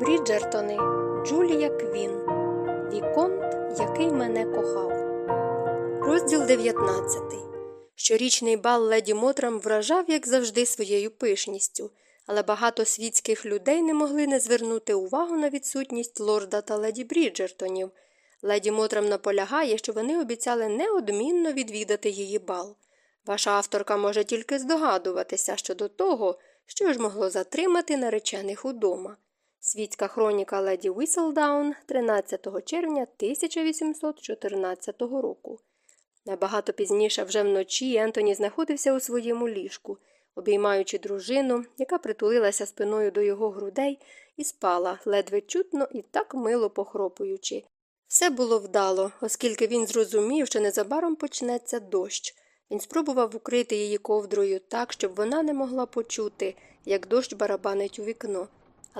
Бріджертони Джулія Квін Віконт, який мене кохав. Розділ 19 Щорічний бал леді Мотрам вражав, як завжди, своєю пишністю, але багато світських людей не могли не звернути увагу на відсутність лорда та леді Бріджертонів. Леді Мотрам наполягає, що вони обіцяли неодмінно відвідати її бал. Ваша авторка може тільки здогадуватися щодо того, що ж могло затримати наречених удома. Світська хроніка леді Віселдаун 13 червня 1814 року. Набагато пізніше, вже вночі, Ентоні знаходився у своєму ліжку, обіймаючи дружину, яка притулилася спиною до його грудей і спала, ледве чутно і так мило похропуючи. Все було вдало, оскільки він зрозумів, що незабаром почнеться дощ. Він спробував укрити її ковдрою так, щоб вона не могла почути, як дощ барабанить у вікно.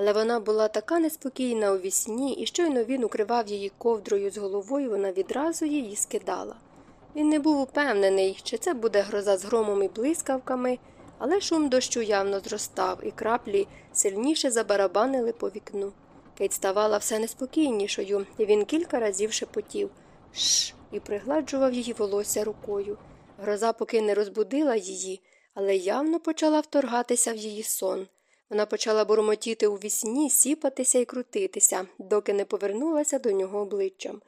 Але вона була така неспокійна у вісні, і щойно він укривав її ковдрою з головою, вона відразу її скидала. Він не був упевнений, чи це буде гроза з громом і блискавками, але шум дощу явно зростав, і краплі сильніше забарабанили по вікну. Кейт ставала все неспокійнішою, і він кілька разів шепотів Шш, і пригладжував її волосся рукою. Гроза поки не розбудила її, але явно почала вторгатися в її сон. Вона почала бурмотіти у вісні, сіпатися і крутитися, доки не повернулася до нього обличчям.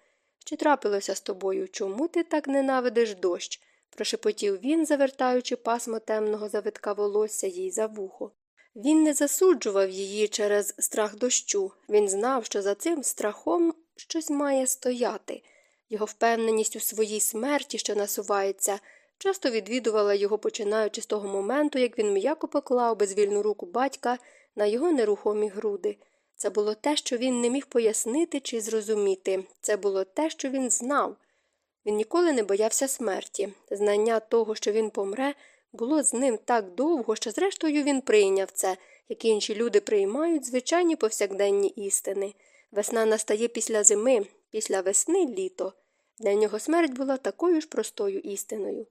Що трапилося з тобою? Чому ти так ненавидиш дощ? прошепотів він, завертаючи пасмо темного завитка волосся їй за вухо. Він не засуджував її через страх дощу. Він знав, що за цим страхом щось має стояти. Його впевненість у своїй смерті, що насувається, часто відвідувала його, починаючи з того моменту, як він м'яко поклав безвільну руку батька на його нерухомі груди. Це було те, що він не міг пояснити чи зрозуміти. Це було те, що він знав. Він ніколи не боявся смерті. Знання того, що він помре, було з ним так довго, що, зрештою, він прийняв це, як інші люди приймають звичайні повсякденні істини. Весна настає після зими, після весни літо. Для нього смерть була такою ж простою істиною.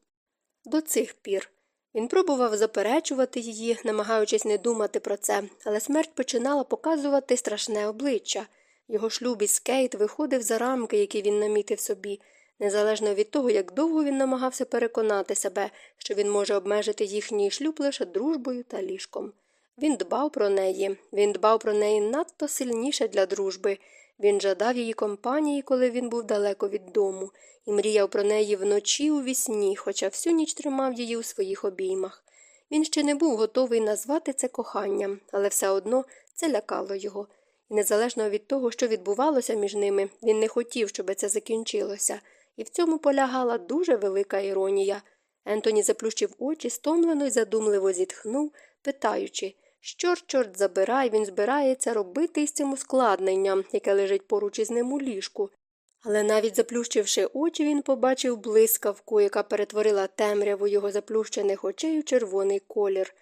До цих пір. Він пробував заперечувати її, намагаючись не думати про це, але смерть починала показувати страшне обличчя. Його шлюб із Кейт виходив за рамки, які він намітив собі, незалежно від того, як довго він намагався переконати себе, що він може обмежити їхній шлюб лише дружбою та ліжком. Він дбав про неї, він дбав про неї надто сильніше для дружби. Він жадав її компанії, коли він був далеко від дому, і мріяв про неї вночі у вісні, хоча всю ніч тримав її у своїх обіймах. Він ще не був готовий назвати це коханням, але все одно це лякало його. І незалежно від того, що відбувалося між ними, він не хотів, щоб це закінчилося, і в цьому полягала дуже велика іронія. Ентоні заплющив очі, стомлено й задумливо зітхнув, питаючи що ж, чорт забирай, він збирається робити із цим ускладненням, яке лежить поруч із ним у ліжку. Але навіть заплющивши очі, він побачив блискавку, яка перетворила темряву його заплющених очей у червоний колір.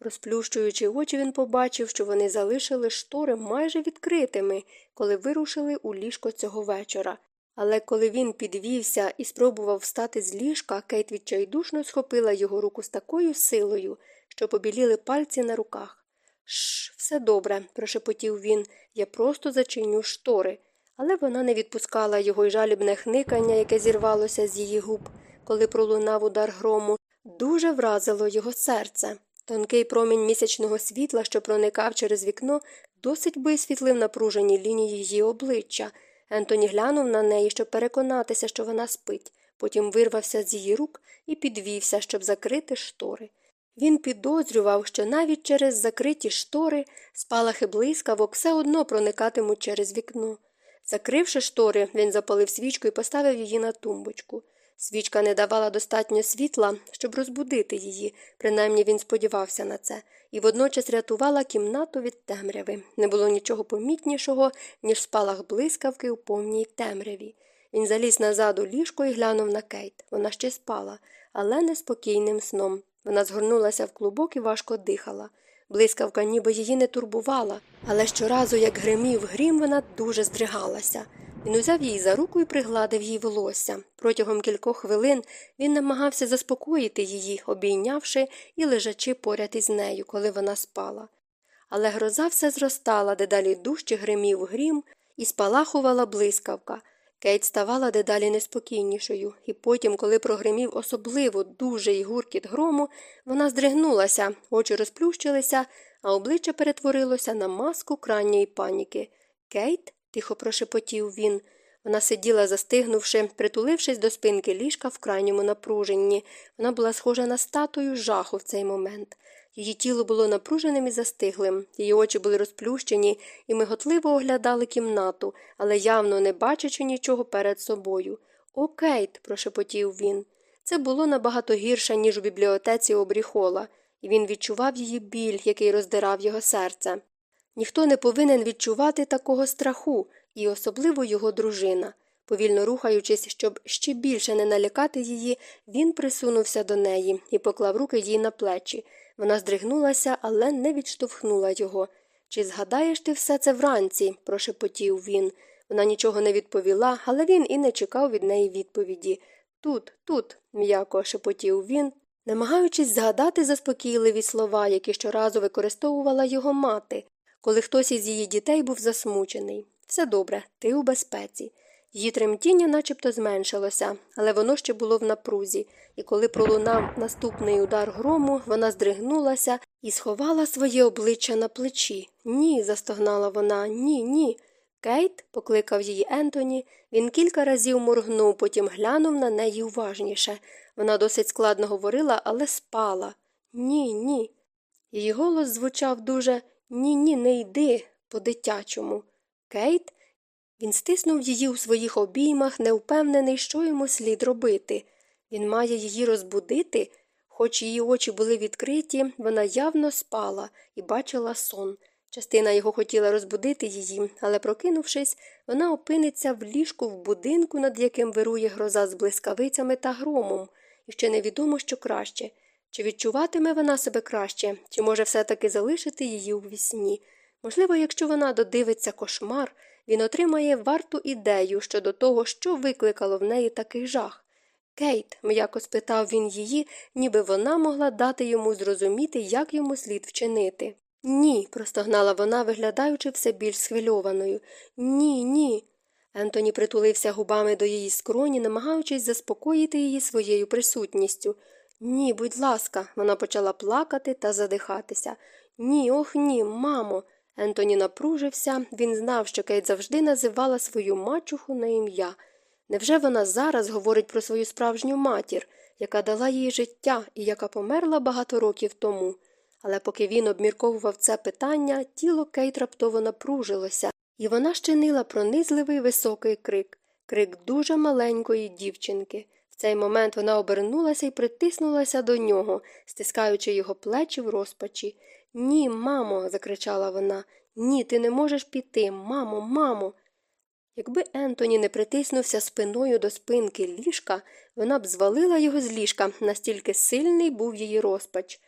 Розплющуючи очі, він побачив, що вони залишили штори майже відкритими, коли вирушили у ліжко цього вечора. Але коли він підвівся і спробував встати з ліжка, Кейт відчайдушно схопила його руку з такою силою, що побіліли пальці на руках. Шш, все добре, прошепотів він, я просто зачиню штори. Але вона не відпускала його й жалібне хникання, яке зірвалося з її губ, коли пролунав удар грому, дуже вразило його серце. Тонкий промінь місячного світла, що проникав через вікно, досить висвітлив напружені лінії її обличчя. Ентоні глянув на неї, щоб переконатися, що вона спить, потім вирвався з її рук і підвівся, щоб закрити штори. Він підозрював, що навіть через закриті штори спалахи блискавок все одно проникатимуть через вікно. Закривши штори, він запалив свічку і поставив її на тумбочку. Свічка не давала достатньо світла, щоб розбудити її, принаймні він сподівався на це, і водночас рятувала кімнату від темряви. Не було нічого помітнішого, ніж спалах блискавки у повній темряві. Він заліз назад у ліжко і глянув на Кейт. Вона ще спала, але неспокійним сном. Вона згорнулася в клубок і важко дихала. Блискавка ніби її не турбувала, але щоразу, як гримів грім, вона дуже здригалася. Він узяв її за руку і пригладив їй волосся. Протягом кількох хвилин він намагався заспокоїти її, обійнявши і лежачи поряд із нею, коли вона спала. Але гроза все зростала, дедалі дужче гримів грім і спалахувала блискавка. Кейт ставала дедалі неспокійнішою, і потім, коли прогримів особливо дужий гуркіт грому, вона здригнулася, очі розплющилися, а обличчя перетворилося на маску крайньої паніки. Кейт? тихо прошепотів він. Вона сиділа, застигнувши, притулившись до спинки ліжка в крайньому напруженні. Вона була схожа на статую жаху в цей момент. Її тіло було напруженим і застиглим, її очі були розплющені і миготливо оглядали кімнату, але явно не бачачи нічого перед собою. О, Кейт, прошепотів він. Це було набагато гірше, ніж у бібліотеці обріхола, і він відчував її біль, який роздирав його серце. Ніхто не повинен відчувати такого страху, і особливо його дружина. Повільно рухаючись, щоб ще більше не налякати її, він присунувся до неї і поклав руки їй на плечі. Вона здригнулася, але не відштовхнула його. Чи згадаєш ти все це вранці? прошепотів він. Вона нічого не відповіла, але він і не чекав від неї відповіді. Тут, тут, м'яко шепотів він, намагаючись згадати заспокійливі слова, які щоразу використовувала його мати, коли хтось із її дітей був засмучений. Все добре, ти у безпеці. Її тремтіння начебто зменшилося, але воно ще було в напрузі, і коли пролунав наступний удар грому, вона здригнулася і сховала своє обличчя на плечі. Ні, застогнала вона, ні, ні. Кейт, покликав її Ентоні, він кілька разів моргнув, потім глянув на неї уважніше. Вона досить складно говорила, але спала. Ні, ні. Її голос звучав дуже ні, ні, не йди по дитячому. Кейт він стиснув її у своїх обіймах, невпевнений, що йому слід робити. Він має її розбудити, хоч її очі були відкриті, вона явно спала і бачила сон. Частина його хотіла розбудити її, але, прокинувшись, вона опиниться в ліжку в будинку, над яким вирує гроза з блискавицями та громом, і ще невідомо, що краще. Чи відчуватиме вона себе краще, чи може все таки залишити її у вісні? Можливо, якщо вона додивиться кошмар, він отримає варту ідею щодо того, що викликало в неї такий жах. Кейт, м'яко спитав він її, ніби вона могла дати йому зрозуміти, як йому слід вчинити. Ні, простогнала вона, виглядаючи все більш схвильованою. Ні, ні. Ентоні притулився губами до її скроні, намагаючись заспокоїти її своєю присутністю. Ні, будь ласка, вона почала плакати та задихатися. Ні, ох ні, мамо. Ентоні напружився, він знав, що Кейт завжди називала свою мачуху на ім'я. Невже вона зараз говорить про свою справжню матір, яка дала їй життя і яка померла багато років тому? Але поки він обмірковував це питання, тіло Кейт раптово напружилося, і вона щинила пронизливий високий крик крик дуже маленької дівчинки. В цей момент вона обернулася і притиснулася до нього, стискаючи його плечі в розпачі. Ні, мамо, закричала вона. Ні, ти не можеш піти, мамо, мамо. Якби Ентоні не притиснувся спиною до спинки ліжка, вона б звалила його з ліжка, настільки сильний був її розпач.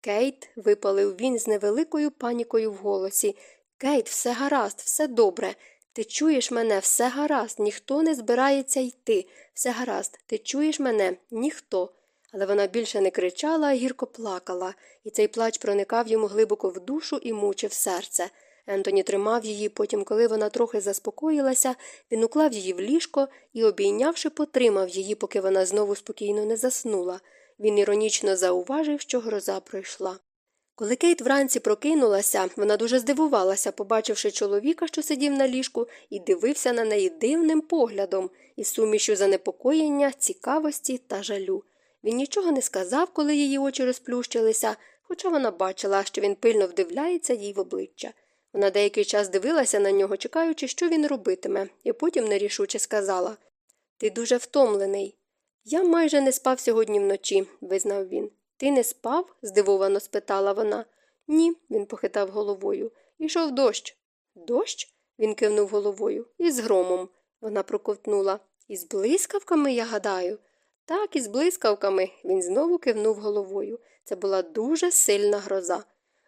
Кейт, випалив він з невеликою панікою в голосі. Кейт, все гаразд, все добре. Ти чуєш мене, все гаразд, ніхто не збирається йти. Все гаразд, ти чуєш мене, ніхто. Але вона більше не кричала, а гірко плакала, і цей плач проникав йому глибоко в душу і мучив серце. Ентоні тримав її, потім, коли вона трохи заспокоїлася, він уклав її в ліжко і, обійнявши, потримав її, поки вона знову спокійно не заснула. Він іронічно зауважив, що гроза пройшла. Коли Кейт вранці прокинулася, вона дуже здивувалася, побачивши чоловіка, що сидів на ліжку, і дивився на неї дивним поглядом, із сумішю занепокоєння, цікавості та жалю. Він нічого не сказав, коли її очі розплющилися, хоча вона бачила, що він пильно вдивляється їй в обличчя. Вона деякий час дивилася на нього, чекаючи, що він робитиме, і потім нерішуче сказала Ти дуже втомлений. Я майже не спав сьогодні вночі, визнав він. Ти не спав? здивовано спитала вона. Ні, він похитав головою. Ішов дощ. Дощ? він кивнув головою. Із громом. Вона проковтнула. Із блискавками, я гадаю. Так, із блискавками. Він знову кивнув головою. Це була дуже сильна гроза.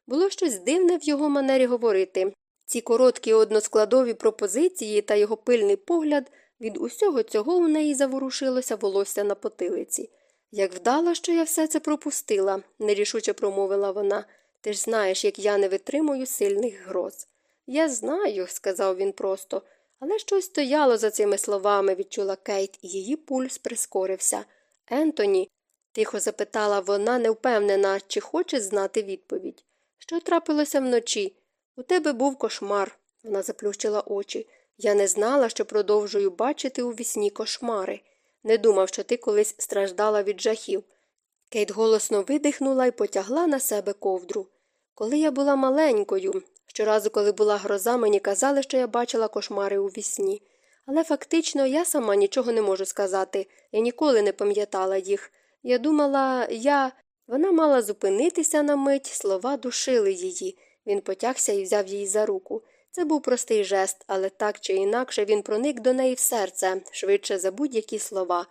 Було щось дивне в його манері говорити. Ці короткі односкладові пропозиції та його пильний погляд від усього цього у неї заворушилося волосся на потилиці. Як вдало, що я все це пропустила, нерішуче промовила вона. Ти ж знаєш, як я не витримую сильних гроз. Я знаю, сказав він просто, але щось стояло за цими словами, відчула Кейт, і її пульс прискорився. Ентоні, тихо запитала вона, невпевнена, чи хоче знати відповідь. Що трапилося вночі? У тебе був кошмар. Вона заплющила очі. Я не знала, що продовжую бачити у вісні кошмари. Не думав, що ти колись страждала від жахів. Кейт голосно видихнула і потягла на себе ковдру. Коли я була маленькою, щоразу, коли була гроза, мені казали, що я бачила кошмари у вісні. Але фактично я сама нічого не можу сказати, я ніколи не пам'ятала їх. Я думала, я. Вона мала зупинитися на мить, слова душили її. Він потягся і взяв її за руку. Це був простий жест, але так чи інакше він проник до неї в серце, швидше за будь-які слова.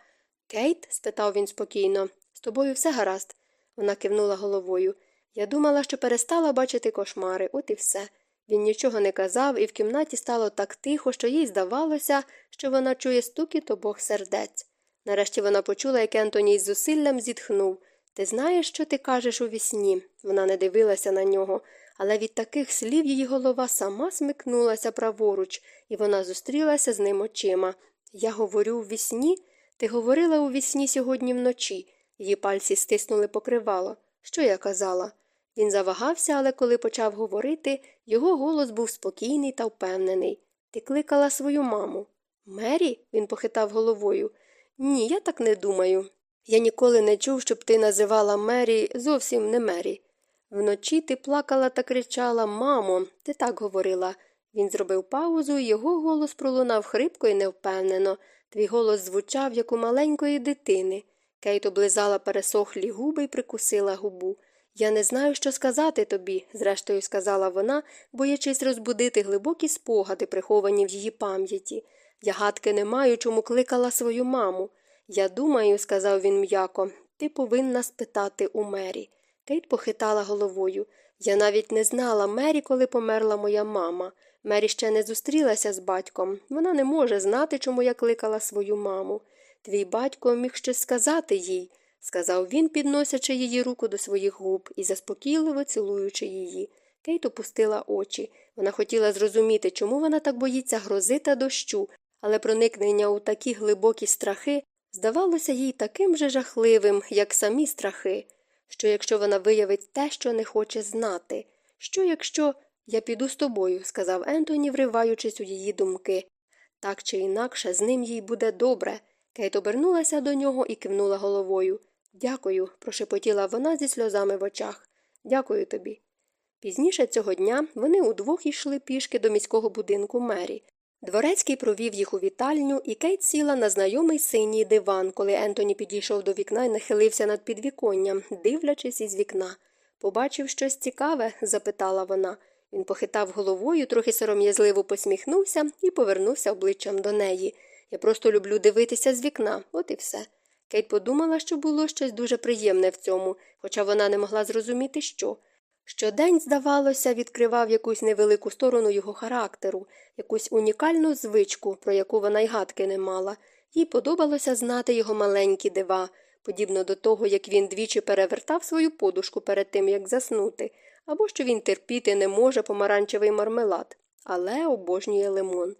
Кейт? спитав він спокійно, з тобою все гаразд. Вона кивнула головою. Я думала, що перестала бачити кошмари, от і все. Він нічого не казав, і в кімнаті стало так тихо, що їй здавалося, що вона чує стукіт обох сердець. Нарешті вона почула, як Ентоні з зусиллям зітхнув. Ти знаєш, що ти кажеш у вісні?» Вона не дивилася на нього, але від таких слів її голова сама смикнулася праворуч, і вона зустрілася з ним очима. Я говорю у вісні? Ти говорила у вісні сьогодні вночі. Її пальці стиснули покривало. Що я казала? Він завагався, але коли почав говорити, його голос був спокійний та впевнений. Ти кликала свою маму. Мері? він похитав головою. Ні, я так не думаю. Я ніколи не чув, щоб ти називала Мері зовсім не Мері. Вночі ти плакала та кричала Мамо, ти так говорила. Він зробив паузу, його голос пролунав хрипко і невпевнено. Твій голос звучав, як у маленької дитини. Кейт облизала пересохлі губи і прикусила губу. Я не знаю, що сказати тобі, зрештою сказала вона, боячись розбудити глибокі спогади, приховані в її пам'яті. Я гадки не маю, чому кликала свою маму. Я думаю, сказав він м'яко, ти повинна спитати у Мері. Кейт похитала головою. Я навіть не знала Мері, коли померла моя мама. Мері ще не зустрілася з батьком. Вона не може знати, чому я кликала свою маму. Твій батько міг щось сказати їй, сказав він, підносячи її руку до своїх губ і заспокійливо цілуючи її. Кейт опустила очі. Вона хотіла зрозуміти, чому вона так боїться грози та дощу, але проникнення у такі глибокі страхи здавалося їй таким же жахливим, як самі страхи. Що якщо вона виявить те, що не хоче знати? Що якщо я піду з тобою, сказав Ентоні, вриваючись у її думки. Так чи інакше, з ним їй буде добре. Кейт обернулася до нього і кивнула головою. Дякую, прошепотіла вона зі сльозами в очах. Дякую тобі. Пізніше цього дня вони удвох йшли пішки до міського будинку Мері. Дворецький провів їх у вітальню, і Кейт сіла на знайомий синій диван, коли Ентоні підійшов до вікна і нахилився над підвіконням, дивлячись із вікна. Побачив щось цікаве? запитала вона. Він похитав головою, трохи сором'язливо посміхнувся і повернувся обличчям до неї. Я просто люблю дивитися з вікна, от і все. Кейт подумала, що було щось дуже приємне в цьому, хоча вона не могла зрозуміти, що. Щодень, здавалося, відкривав якусь невелику сторону його характеру, якусь унікальну звичку, про яку вона й гадки не мала. Їй подобалося знати його маленькі дива, подібно до того, як він двічі перевертав свою подушку перед тим, як заснути, або що він терпіти не може помаранчевий мармелад, але обожнює лимон.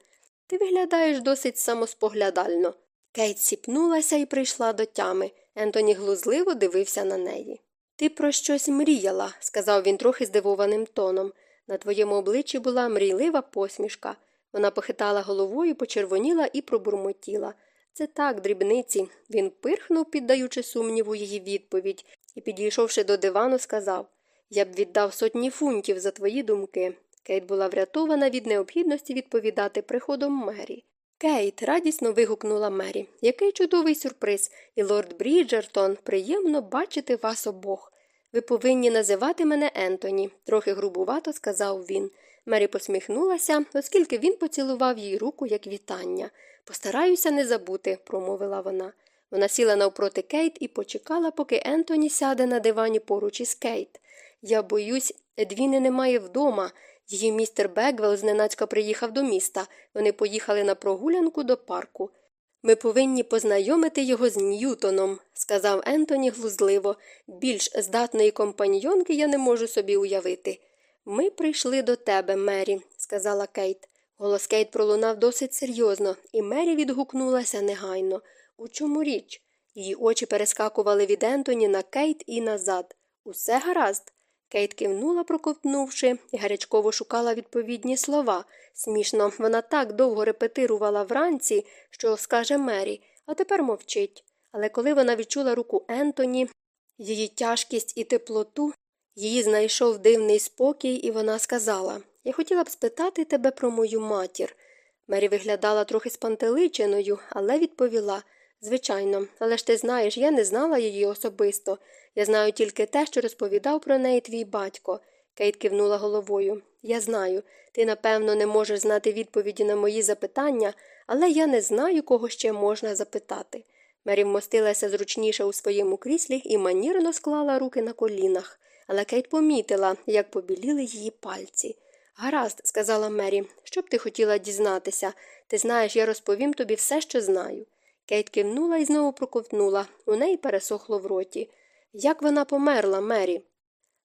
Ти виглядаєш досить самоспоглядально. Кейт сіпнулася і прийшла до тями. Ентоні глузливо дивився на неї. Ти про щось мріяла, сказав він трохи здивованим тоном. На твоєму обличчі була мрійлива посмішка. Вона похитала головою, почервоніла і пробурмотіла. Це так, дрібниці. Він пирхнув, піддаючи сумніву її відповідь, і, підійшовши до дивану, сказав Я б віддав сотні фунтів за твої думки. Кейт була врятована від необхідності відповідати приходом Мері. Кейт, радісно вигукнула Мері. Який чудовий сюрприз, і лорд Бріджертон, приємно бачити вас обох. Ви повинні називати мене Ентоні, трохи грубувато сказав він. Мері посміхнулася, оскільки він поцілував їй руку як вітання. Постараюся не забути, промовила вона. Вона сіла навпроти Кейт і почекала, поки Ентоні сяде на дивані поруч із Кейт. Я боюсь, Едвіни немає вдома. Її містер Беквелл зненацька приїхав до міста. Вони поїхали на прогулянку до парку. Ми повинні познайомити його з Ньютоном, сказав Ентоні глузливо. Більш здатної компаньйонки я не можу собі уявити. Ми прийшли до тебе, Мері, сказала Кейт. Голос Кейт пролунав досить серйозно, і Мері відгукнулася негайно. У чому річ? Її очі перескакували від Ентоні на Кейт і назад. Усе гаразд. Кейт кивнула, проковтнувши, і гарячково шукала відповідні слова. Смішно, вона так довго репетирувала вранці, що скаже Мері, а тепер мовчить. Але коли вона відчула руку Ентоні, її тяжкість і теплоту, її знайшов дивний спокій, і вона сказала Я хотіла б спитати тебе про мою матір. Мері виглядала трохи спантеличеною, але відповіла Звичайно, але ж ти знаєш, я не знала її особисто. Я знаю тільки те, що розповідав про неї твій батько. Кейт кивнула головою. Я знаю, ти, напевно, не можеш знати відповіді на мої запитання, але я не знаю, кого ще можна запитати. Мері вмостилася зручніше у своєму кріслі і манірно склала руки на колінах, але Кейт помітила, як побіліли її пальці. Гаразд, сказала Мері, що б ти хотіла дізнатися. Ти знаєш, я розповім тобі все, що знаю. Кейт кивнула і знову проковтнула. У неї пересохло в роті. Як вона померла, Мері?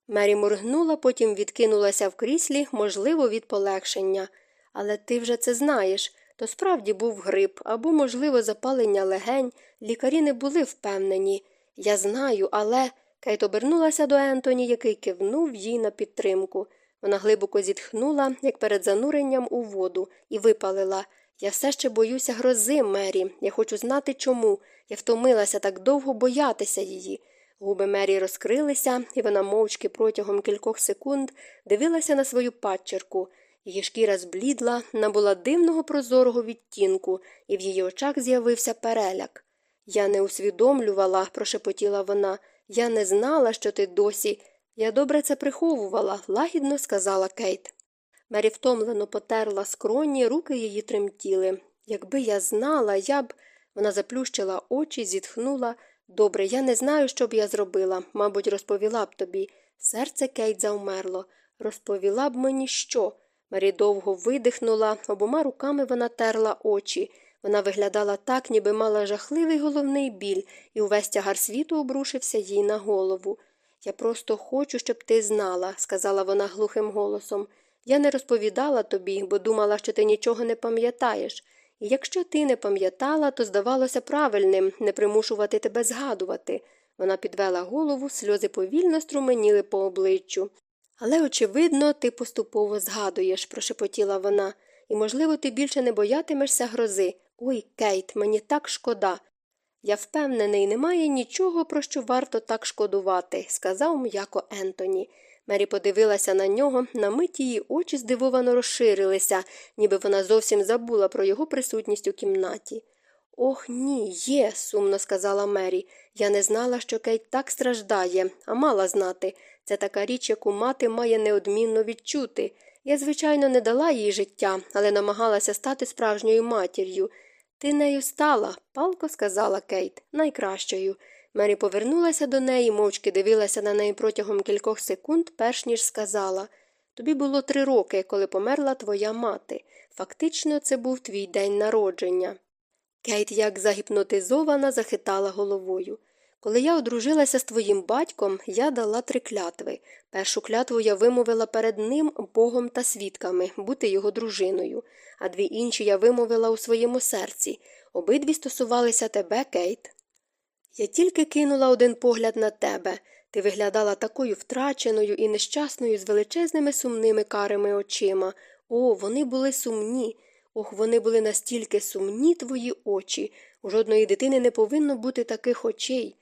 Мері моргнула, потім відкинулася в кріслі, можливо, від полегшення. Але ти вже це знаєш. То справді був грип або, можливо, запалення легень. Лікарі не були впевнені. Я знаю, але. Кейт обернулася до Ентоні, який кивнув їй на підтримку. Вона глибоко зітхнула, як перед зануренням у воду, і випалила. Я все ще боюся грози, Мері. Я хочу знати чому. Я втомилася так довго боятися її. Губи Мері розкрилися, і вона мовчки протягом кількох секунд дивилася на свою падчерку. Її шкіра зблідла, набула дивного прозорого відтінку, і в її очах з'явився переляк. Я не усвідомлювала, прошепотіла вона. Я не знала, що ти досі. Я добре це приховувала, лагідно сказала Кейт. Мері втомлено потерла скроні, руки її тремтіли. Якби я знала, я б. Вона заплющила очі, зітхнула. Добре, я не знаю, що б я зробила. Мабуть, розповіла б тобі. Серце Кейт завмерло. Розповіла б мені що? Мері довго видихнула, обома руками вона терла очі. Вона виглядала так, ніби мала жахливий головний біль, і увесь тягар світу обрушився їй на голову. Я просто хочу, щоб ти знала, сказала вона глухим голосом. Я не розповідала тобі, бо думала, що ти нічого не пам'ятаєш. І якщо ти не пам'ятала, то здавалося правильним не примушувати тебе згадувати. Вона підвела голову, сльози повільно струменіли по обличчю. Але, очевидно, ти поступово згадуєш, прошепотіла вона, і, можливо, ти більше не боятимешся грози. Ой, Кейт, мені так шкода. Я впевнений, немає нічого, про що варто так шкодувати, сказав м'яко Ентоні. Мері подивилася на нього, на мить її очі здивовано розширилися, ніби вона зовсім забула про його присутність у кімнаті. Ох, ні, є, сумно сказала Мері. Я не знала, що Кейт так страждає, а мала знати. Це така річ, яку мати має неодмінно відчути. Я, звичайно, не дала їй життя, але намагалася стати справжньою матір'ю. Ти нею стала, палко сказала Кейт, найкращою. Мері повернулася до неї, мовчки дивилася на неї протягом кількох секунд, перш ніж сказала Тобі було три роки, коли померла твоя мати. Фактично, це був твій день народження. Кейт, як загіпнотизована, захитала головою. Коли я одружилася з твоїм батьком, я дала три клятви. Першу клятву я вимовила перед ним, Богом та свідками, бути його дружиною, а дві інші я вимовила у своєму серці. Обидві стосувалися тебе, Кейт. Я тільки кинула один погляд на тебе. Ти виглядала такою втраченою і нещасною з величезними сумними карими очима. О, вони були сумні. Ох, вони були настільки сумні твої очі. У жодної дитини не повинно бути таких очей.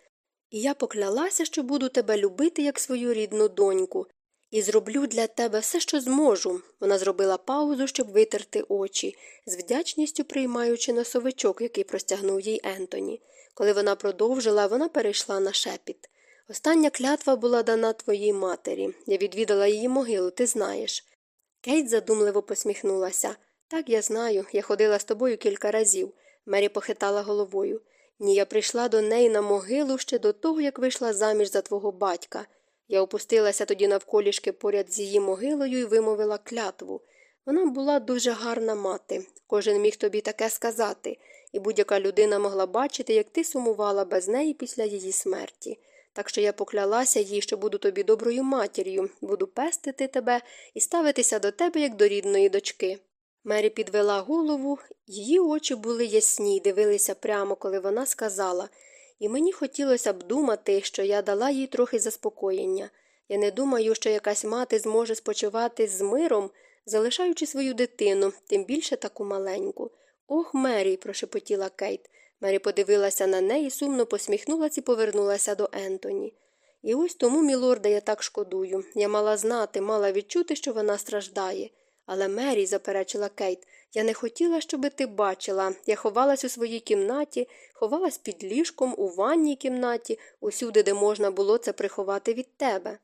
І я поклялася, що буду тебе любити, як свою рідну доньку, і зроблю для тебе все, що зможу. Вона зробила паузу, щоб витерти очі, з вдячністю приймаючи носовичок, який простягнув їй Ентоні. Коли вона продовжила, вона перейшла на шепіт. Остання клятва була дана твоїй матері. Я відвідала її могилу, ти знаєш. Кейт задумливо посміхнулася. Так, я знаю, я ходила з тобою кілька разів. Мері похитала головою. Ні, я прийшла до неї на могилу ще до того, як вийшла заміж за твого батька. Я опустилася тоді навколішки поряд з її могилою і вимовила клятву. Вона була дуже гарна мати. Кожен міг тобі таке сказати. і будь-яка людина могла бачити, як ти сумувала без неї після її смерті. Так що я поклялася їй, що буду тобі доброю матір'ю, буду пестити тебе і ставитися до тебе як до рідної дочки. Мері підвела голову, її очі були ясні дивилися прямо, коли вона сказала, і мені хотілося б думати, що я дала їй трохи заспокоєння. Я не думаю, що якась мати зможе спочивати з миром, залишаючи свою дитину, тим більше таку маленьку. Ох, Мері, прошепотіла Кейт. Мері подивилася на неї, сумно посміхнулася і повернулася до Ентоні. І ось тому, мілорда, я так шкодую. Я мала знати, мала відчути, що вона страждає. Але Мері, заперечила Кейт, я не хотіла, щоби ти бачила. Я ховалась у своїй кімнаті, ховалась під ліжком, у ванній кімнаті, усюди, де можна було це приховати від тебе.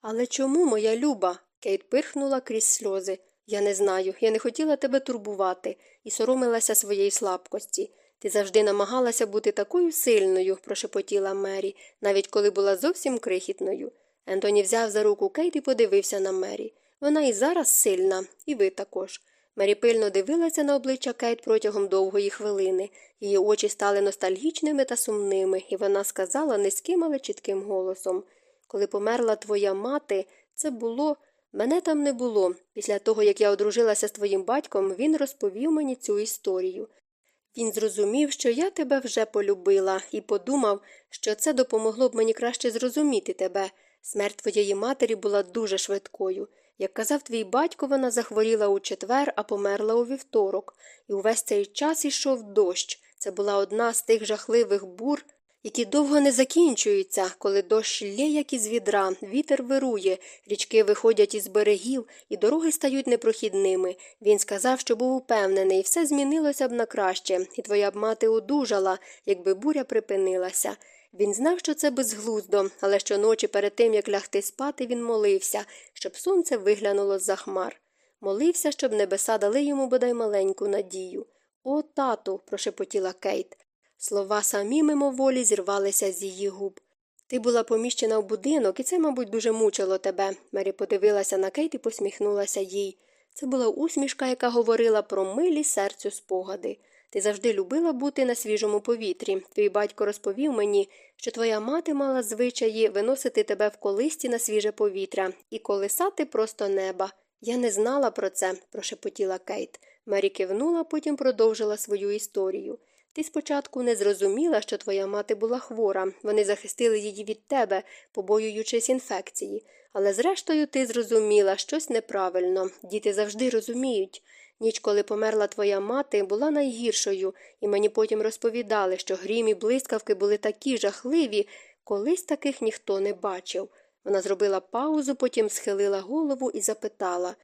Але чому, моя люба? Кейт пирхнула крізь сльози. Я не знаю, я не хотіла тебе турбувати і соромилася своєї слабкості. Ти завжди намагалася бути такою сильною, прошепотіла Мері, навіть коли була зовсім крихітною. Ентоні взяв за руку Кейт і подивився на Мері. Вона і зараз сильна, і ви також. Мері пильно дивилася на обличчя Кейт протягом довгої хвилини. Її очі стали ностальгічними та сумними, і вона сказала низьким, але чітким голосом Коли померла твоя мати, це було. Мене там не було. Після того, як я одружилася з твоїм батьком, він розповів мені цю історію. Він зрозумів, що я тебе вже полюбила, і подумав, що це допомогло б мені краще зрозуміти тебе. Смерть твоєї матері була дуже швидкою. Як казав твій батько, вона захворіла у четвер, а померла у вівторок, і увесь цей час ішов дощ. Це була одна з тих жахливих бур, які довго не закінчуються, коли дощ лє, як із відра, вітер вирує, річки виходять із берегів, і дороги стають непрохідними. Він сказав, що був упевнений, все змінилося б на краще, і твоя б мати одужала, якби буря припинилася. Він знав, що це безглуздо, але щоночі перед тим, як лягти спати, він молився, щоб сонце виглянуло з за хмар. Молився, щоб небеса дали йому бодай маленьку надію. О, тату, прошепотіла Кейт. Слова самі мимоволі зірвалися з її губ. Ти була поміщена в будинок, і це, мабуть, дуже мучило тебе. Мері подивилася на Кейт і посміхнулася їй. Це була усмішка, яка говорила про милі серцю спогади. Ти завжди любила бути на свіжому повітрі. Твій батько розповів мені, що твоя мати мала звичаї виносити тебе в колисті на свіже повітря і колисати просто неба. Я не знала про це, прошепотіла Кейт. Мері кивнула, потім продовжила свою історію. Ти спочатку не зрозуміла, що твоя мати була хвора, вони захистили її від тебе, побоюючись інфекції. Але зрештою ти зрозуміла щось неправильно. Діти завжди розуміють. Ніч, коли померла твоя мати, була найгіршою, і мені потім розповідали, що грім і блискавки були такі жахливі, колись таких ніхто не бачив. Вона зробила паузу, потім схилила голову і запитала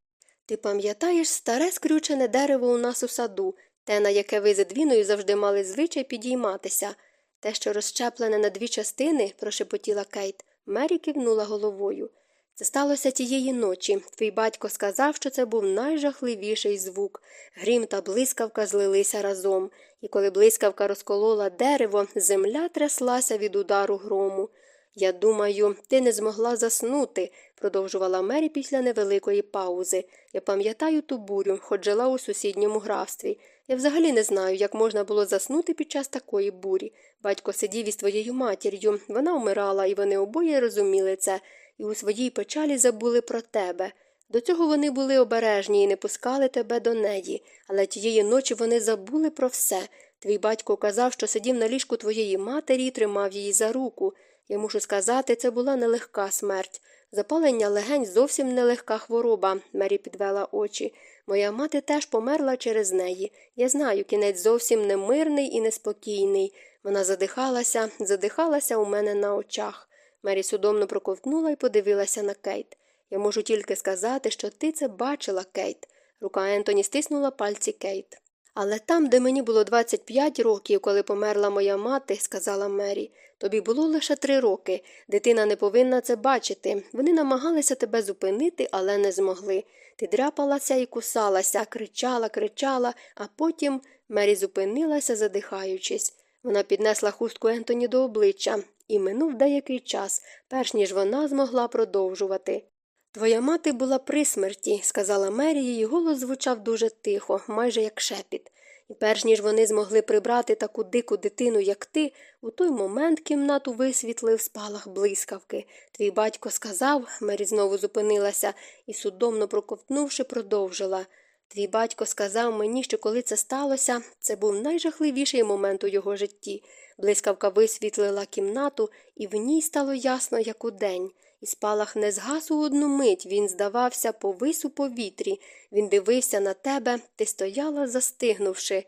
Ти пам'ятаєш старе скрючене дерево у нас у саду, те, на яке ви з Едвіною завжди мали звичай підійматися? Те, що розщеплене на дві частини, прошепотіла Кейт, Мері кивнула головою. Це сталося тієї ночі. Твій батько сказав, що це був найжахливіший звук. Грім та блискавка злилися разом, і коли блискавка розколола дерево, земля тряслася від удару грому. Я думаю, ти не змогла заснути, продовжувала Мері після невеликої паузи. Я пам'ятаю ту бурю, хоч жила у сусідньому графстві. Я взагалі не знаю, як можна було заснути під час такої бурі. Батько сидів із твоєю матір'ю, вона вмирала, і вони обоє розуміли це і у своїй печалі забули про тебе. До цього вони були обережні і не пускали тебе до неї, але тієї ночі вони забули про все. Твій батько казав, що сидів на ліжку твоєї матері і тримав її за руку. Я мушу сказати, це була нелегка смерть. Запалення легень зовсім нелегка хвороба, Мері підвела очі. Моя мати теж померла через неї. Я знаю, кінець зовсім немирний і неспокійний. Вона задихалася, задихалася у мене на очах. Мері судомно проковтнула і подивилася на Кейт. Я можу тільки сказати, що ти це бачила, Кейт. Рука Ентоні стиснула пальці Кейт. Але там, де мені було 25 років, коли померла моя мати, сказала Мері, тобі було лише три роки. Дитина не повинна це бачити. Вони намагалися тебе зупинити, але не змогли. Ти дряпалася і кусалася, кричала, кричала, а потім Мері зупинилася, задихаючись. Вона піднесла хустку Ентоні до обличчя, і минув деякий час, перш ніж вона змогла продовжувати. Твоя мати була при смерті, сказала Мері, її голос звучав дуже тихо, майже як шепіт. І перш ніж вони змогли прибрати таку дику дитину, як ти, у той момент кімнату висвітлив спалах блискавки. Твій батько сказав, Мері знову зупинилася і, судомно проковтнувши, продовжила. Твій батько сказав мені, що коли це сталося, це був найжахливіший момент у його житті. Блискавка висвітлила кімнату, і в ній стало ясно, як у день. І спалах не згас у одну мить, він здавався, повис у повітрі. Він дивився на тебе, ти стояла, застигнувши.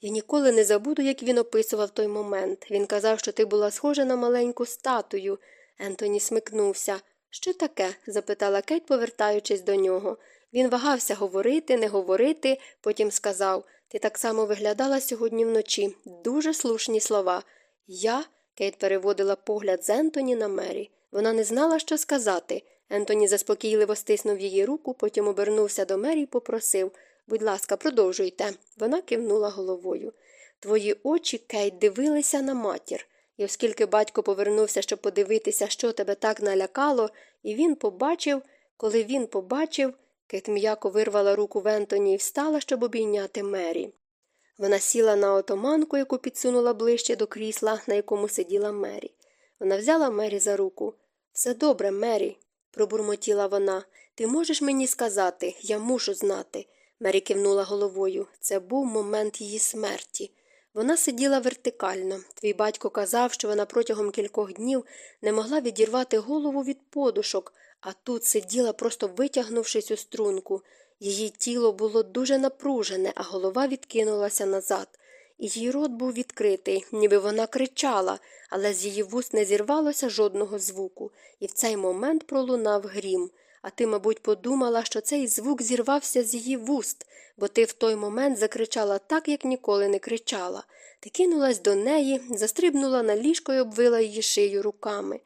Я ніколи не забуду, як він описував той момент. Він казав, що ти була схожа на маленьку статую. Ентоні смикнувся. Що таке? запитала Кейт, повертаючись до нього. Він вагався говорити, не говорити, потім сказав Ти так само виглядала сьогодні вночі. Дуже слушні слова. Я. Кейт переводила погляд з Ентоні на Мері. Вона не знала, що сказати. Ентоні заспокійливо стиснув її руку, потім обернувся до Мері і попросив Будь ласка, продовжуйте. Вона кивнула головою. Твої очі, Кейт, дивилися на матір. І оскільки батько повернувся, щоб подивитися, що тебе так налякало, і він побачив, коли він побачив, Кейт м'яко вирвала руку в Ентоні і встала, щоб обійняти Мері. Вона сіла на отоманку, яку підсунула ближче до крісла, на якому сиділа Мері. Вона взяла Мері за руку. Все добре, Мері, пробурмотіла вона. Ти можеш мені сказати, я мушу знати. Мері кивнула головою. Це був момент її смерті. Вона сиділа вертикально. Твій батько казав, що вона протягом кількох днів не могла відірвати голову від подушок, а тут сиділа, просто витягнувшись у струнку. Її тіло було дуже напружене, а голова відкинулася назад. Її рот був відкритий, ніби вона кричала, але з її вуст не зірвалося жодного звуку, і в цей момент пролунав грім. А ти, мабуть, подумала, що цей звук зірвався з її вуст, бо ти в той момент закричала так, як ніколи не кричала. Ти кинулась до неї, застрибнула на ліжко і обвила її шию руками.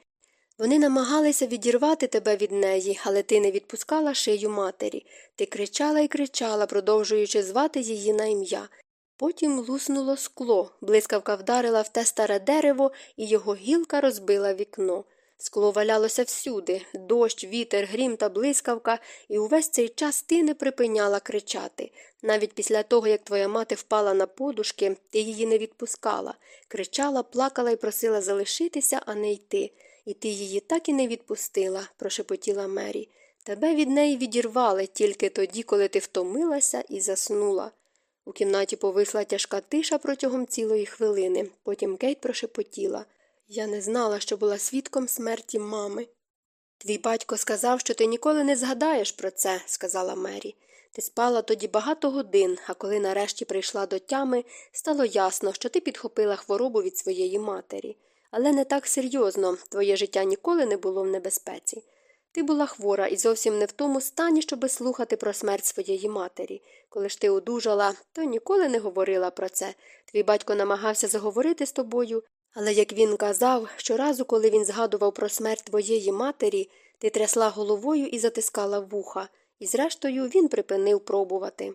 Вони намагалися відірвати тебе від неї, але ти не відпускала шию матері. Ти кричала і кричала, продовжуючи звати її на ім'я. Потім луснуло скло, блискавка вдарила в те старе дерево, і його гілка розбила вікно. Скло валялося всюди дощ, вітер, грім та блискавка, і увесь цей час ти не припиняла кричати. Навіть після того, як твоя мати впала на подушки, ти її не відпускала, кричала, плакала і просила залишитися, а не йти. І ти її так і не відпустила, прошепотіла Мері. Тебе від неї відірвали тільки тоді, коли ти втомилася і заснула. У кімнаті повисла тяжка тиша протягом цілої хвилини. Потім Кейт прошепотіла. Я не знала, що була свідком смерті мами. Твій батько сказав, що ти ніколи не згадаєш про це, сказала Мері. Ти спала тоді багато годин, а коли нарешті прийшла до тями, стало ясно, що ти підхопила хворобу від своєї матері. Але не так серйозно твоє життя ніколи не було в небезпеці. Ти була хвора і зовсім не в тому стані, щоби слухати про смерть своєї матері. Коли ж ти одужала, то ніколи не говорила про це. Твій батько намагався заговорити з тобою, але як він казав, щоразу, коли він згадував про смерть твоєї матері, ти трясла головою і затискала вуха, і зрештою він припинив пробувати.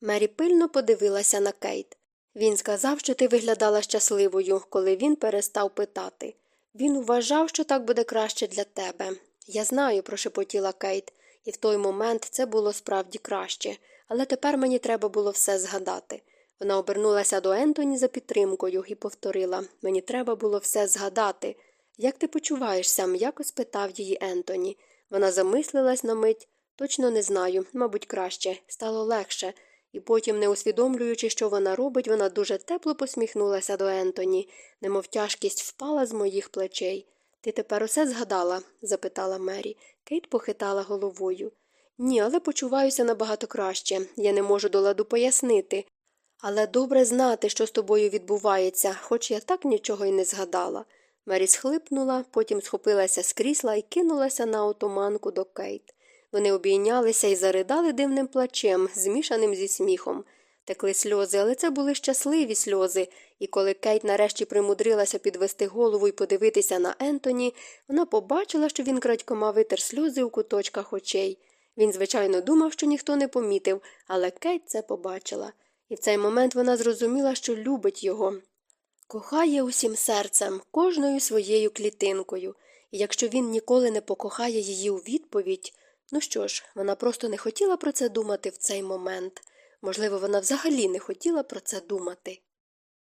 Мері пильно подивилася на Кейт. Він сказав, що ти виглядала щасливою, коли він перестав питати. Він вважав, що так буде краще для тебе. Я знаю, прошепотіла Кейт, і в той момент це було справді краще, але тепер мені треба було все згадати. Вона обернулася до Ентоні за підтримкою і повторила мені треба було все згадати. Як ти почуваєшся? м'яко спитав її Ентоні. Вона замислилась на мить. Точно не знаю, мабуть, краще, стало легше, і потім, не усвідомлюючи, що вона робить, вона дуже тепло посміхнулася до Ентоні, немов тяжкість впала з моїх плечей. Ти тепер усе згадала? запитала Мері. Кейт похитала головою. Ні, але почуваюся набагато краще. Я не можу до ладу пояснити. Але добре знати, що з тобою відбувається, хоч я так нічого й не згадала. Мері схлипнула, потім схопилася з крісла і кинулася на отоманку до Кейт. Вони обійнялися і заридали дивним плачем, змішаним зі сміхом. Текли сльози, але це були щасливі сльози, і коли Кейт нарешті примудрилася підвести голову і подивитися на Ентоні, вона побачила, що він крадькома витер сльози у куточках очей. Він, звичайно, думав, що ніхто не помітив, але Кейт це побачила. І в цей момент вона зрозуміла, що любить його. Кохає усім серцем, кожною своєю клітинкою, і якщо він ніколи не покохає її у відповідь, ну що ж, вона просто не хотіла про це думати в цей момент. Можливо, вона взагалі не хотіла про це думати.